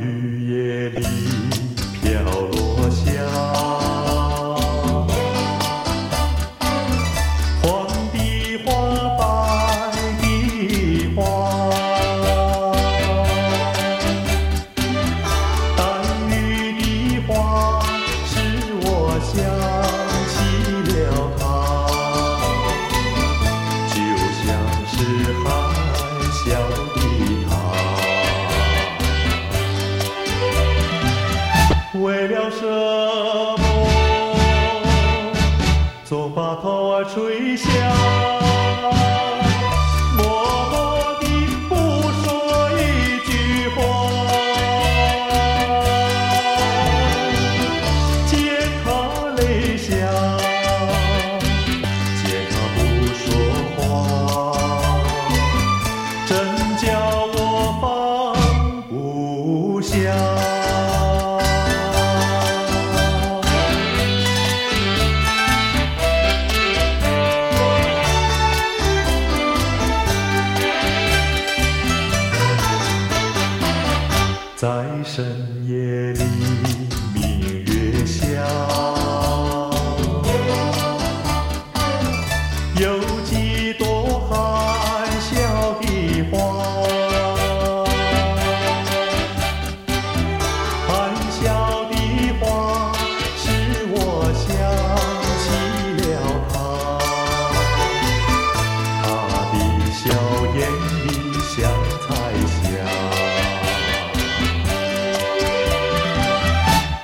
雨夜里飘落下。为了什么，总把头儿垂下，默默的不说一句话。见泪下，见不说话，真。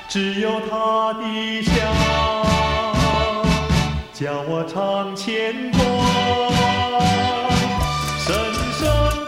只有他的笑，叫我常牵挂。深深。